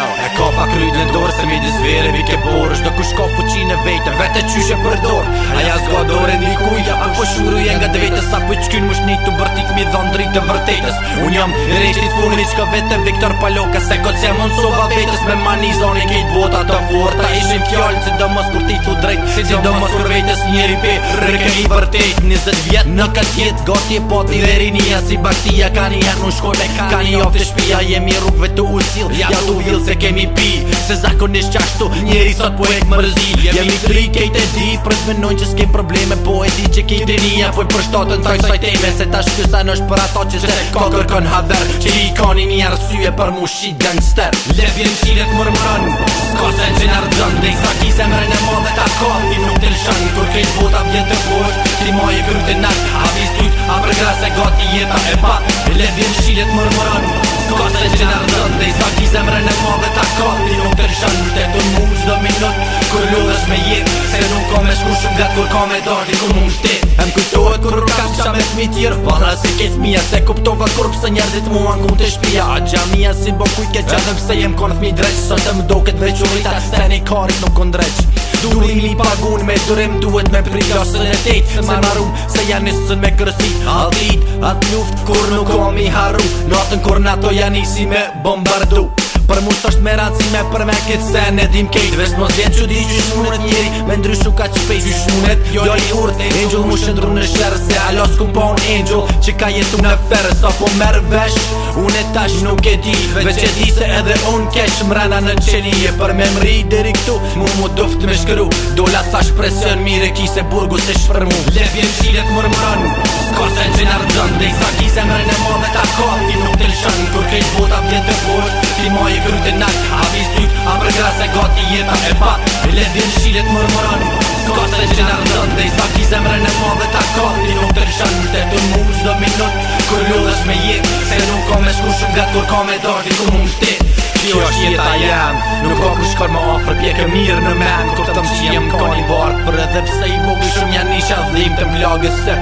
e ka pa kryt në dorë se mi dis vere mi ke borë Shdo ku shko fuqin e vejtë, vete qyshe për dorë Aja zgo dorë e një kuja, po shuru jenë nga dëvejtës Sa po qkynë më shnit të bërtit mi dhonë të vërtetës Unë jam i reshtit funë një qka vetën Viktor Paloka Se këtë se mund sova vetës me mani zonë i bota të fort Ta ishim fjallë si do mos kur ti drejtë Si, do mos kur vetës njeri pe rëke i vërtet vjetë në këtë jetë gati e poti dhe rinia si baktia Ka një jetë në shkolle ka, ka një ofte shpia Jemi rrugve të usil ja, ja tu vil pi Se zakonisht qashtu njeri sot po e këmërzi Jemi tri kejt e di që s'kem probleme Po e dinia po për shtotën të kësaj Se tash kësa nësh për ato që se ka kërkon haver Që i koni një arsye për mu shi gangster le qilet mërmërën Sko se në gjenar dëndë Dhe i sa ki se mërën e ma ta ka Ti nuk të lëshën Kër kejt bota vjen të posh Ti ma i nat nash A visut A për e se gati jeta e pat Levjen qilet mërmërën kosa që në rëndë Dhe i sa ki zemre në ma dhe ta kati Nuk të rëshan në të mund Qdo minut kër lodhës me jetë Se nuk ka me shku shumë gatë kur ka me dardi ku mund shtetë Em kujtohet kur rukam qa me fmi tjirë Bala si kejt se kuptova kur pëse njerëzit mua ku të shpia A gjamia si bo kujt ke qa dhe pëse jem konë fmi dreq Sot e më doket vequrita se një karit nuk kon Dur i pagun me dërim duhet me prilasën e tejt Se ma marum se janë nësën me kërësit Al dit, atë luft kur nuk omi haru Në atën kur nato janë isi me bombardu Për mu sësht me racime për me këtë se ne dim kejt Vest mos djetë që di gjysh munet njeri Me ndryshu ka që pej gjysh munet Jo li urt e angel mu shëndru në shërë Se alo s'ku po në angel që ka jetu në ferë Sa po merë vesh Unë e tash nuk e di Veq e di se edhe unë kesh mrena në qeni E për me mri deri këtu Mu mu duft me shkru Dola thash presion mire ki se burgu se shpër mu Levjen qilet më rëmërën Ko se në gjinar dëndë Dhe i sa ki zemrën e modhe ta kohë Ti krytë e natë A visyt, a përgra se gati jeta e pat Bile dhe në shilet më rëmëran që në dhe i saki zemre në ma dhe ta ka Ti nuk të rëshan në të të mu Qdo minut, kur me jetë Se nuk ka me shku shumë gatë kur ka me dorë Ti ku mu më shtetë Kjo është jeta jem Nuk ka ku më afer Pjekë mirë në men Kërtëm që jem ka një barë Për edhe pse i bugu shumë janë isha dhim Të më se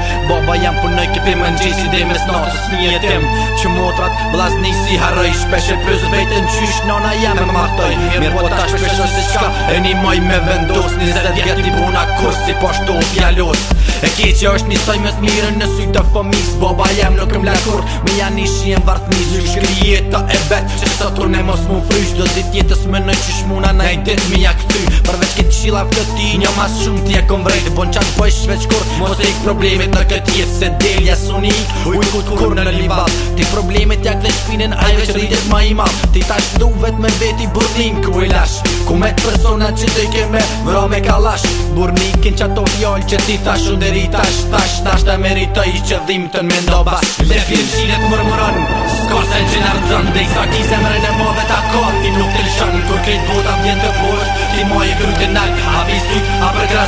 Ba jam punoj kipi më në gjithë si dhe mes nasës një jetim Që motrat vlasni si haraj Shpeshe pëzë vetën qysh nana jam e martoj Mirë po ta shpeshe se qka e një maj me vendos Një zetë vjetë puna kus si po shto fjallos E ki që është një saj më të mirë në sy të fëmis baba jam në këm lakur me janë një shien vartë një zy Shkri jetë e vetë që sa sotur ne mos mu frysh Do zi tjetës më në qysh muna na i ditë me jak Përveç këtë shila fëtë ti një mas shumë ti e kom vrejt Bon qatë po ishë veç kur mos e ikë problemet në këtë se delja suni Ujkut kur në një Ti problemet jak dhe shpinen A i veç rritet ma i Ti tash du vet me veti burnin ku i lash Ku me të persona që të keme Vro me kalash Burnikin që ato fjall që ti thash Underi tash tash tash Ta i që dhim të në mendo bas Lefin qilet mërmëron Skorse në që në Dhe i sa ki zemre në modhe ta kohë Ti nuk të lëshën Kur krejt botat njën të porë Ti moj e kryte nalë A a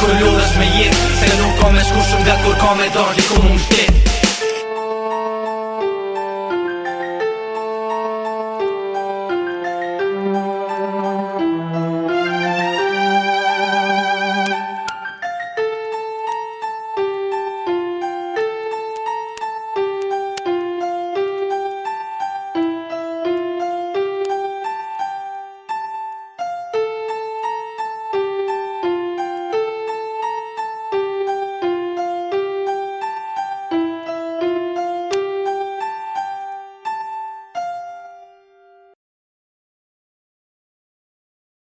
kur lodhës me jetë Se nuk kom e shku shumë gatë kur kom e dorë